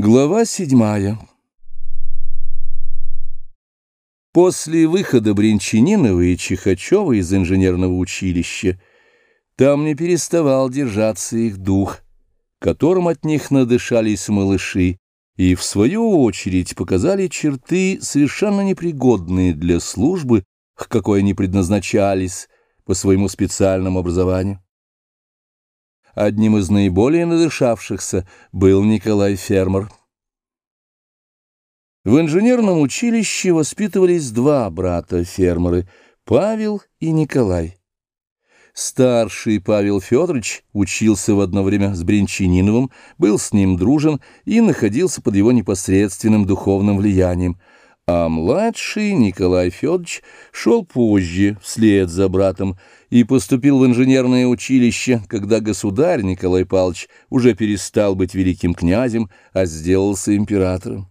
Глава седьмая После выхода Бринчанинова и Чихачева из инженерного училища там не переставал держаться их дух, которым от них надышались малыши, и, в свою очередь, показали черты, совершенно непригодные для службы, к какой они предназначались по своему специальному образованию. Одним из наиболее надышавшихся был Николай Фермер. В инженерном училище воспитывались два брата-фермеры — Павел и Николай. Старший Павел Федорович учился в одно время с Бринчаниновым, был с ним дружен и находился под его непосредственным духовным влиянием, а младший Николай Федорович шел позже, вслед за братом, и поступил в инженерное училище, когда государь Николай Павлович уже перестал быть великим князем, а сделался императором.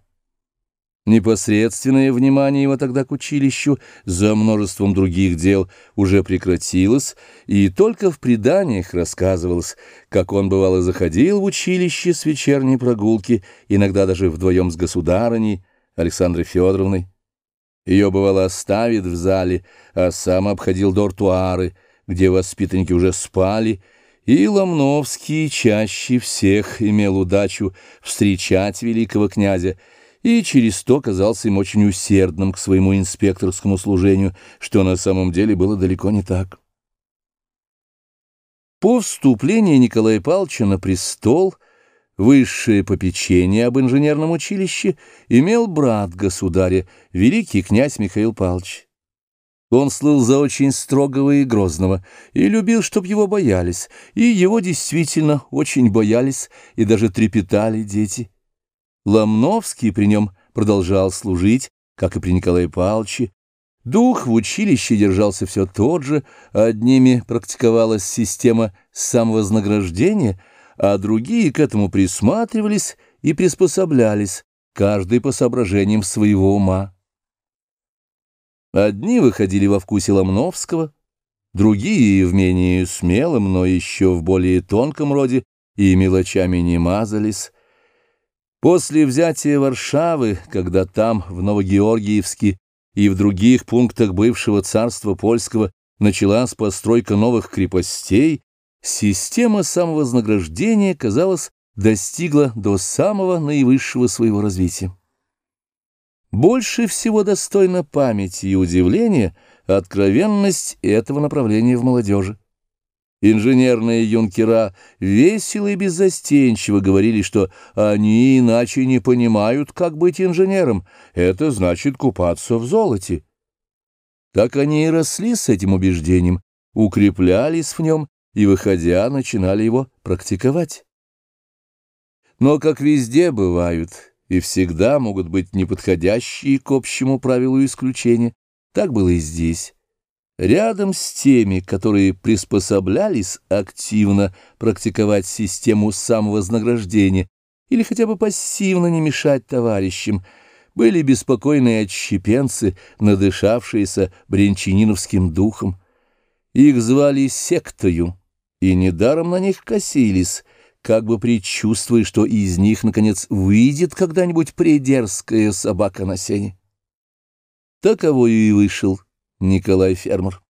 Непосредственное внимание его тогда к училищу за множеством других дел уже прекратилось, и только в преданиях рассказывалось, как он, бывало, заходил в училище с вечерней прогулки, иногда даже вдвоем с государыней Александрой Федоровной. Ее, бывало, оставит в зале, а сам обходил дортуары — где воспитанники уже спали, и Ломновский чаще всех имел удачу встречать великого князя, и через то казался им очень усердным к своему инспекторскому служению, что на самом деле было далеко не так. По вступлении Николая Павловича на престол высшее попечение об инженерном училище имел брат государя, великий князь Михаил Павлович. Он слыл за очень строгого и грозного, и любил, чтоб его боялись, и его действительно очень боялись, и даже трепетали дети. Ломновский при нем продолжал служить, как и при Николае Павловиче. Дух в училище держался все тот же, одними практиковалась система самовознаграждения, а другие к этому присматривались и приспособлялись, каждый по соображениям своего ума. Одни выходили во вкусе Ломновского, другие в менее смелом, но еще в более тонком роде и мелочами не мазались. После взятия Варшавы, когда там, в Новогеоргиевске и в других пунктах бывшего царства польского, началась постройка новых крепостей, система самовознаграждения, казалось, достигла до самого наивысшего своего развития. Больше всего достойна памяти и удивления откровенность этого направления в молодежи. Инженерные юнкера весело и беззастенчиво говорили, что они иначе не понимают, как быть инженером, это значит купаться в золоте. Так они и росли с этим убеждением, укреплялись в нем и, выходя, начинали его практиковать. Но, как везде бывают, и всегда могут быть неподходящие к общему правилу исключения. Так было и здесь. Рядом с теми, которые приспособлялись активно практиковать систему самовознаграждения или хотя бы пассивно не мешать товарищам, были беспокойные отщепенцы, надышавшиеся бренчаниновским духом. Их звали сектою, и недаром на них косились — как бы предчувствуя, что из них, наконец, выйдет когда-нибудь придерзкая собака на сене. Таковой и вышел Николай Фермер.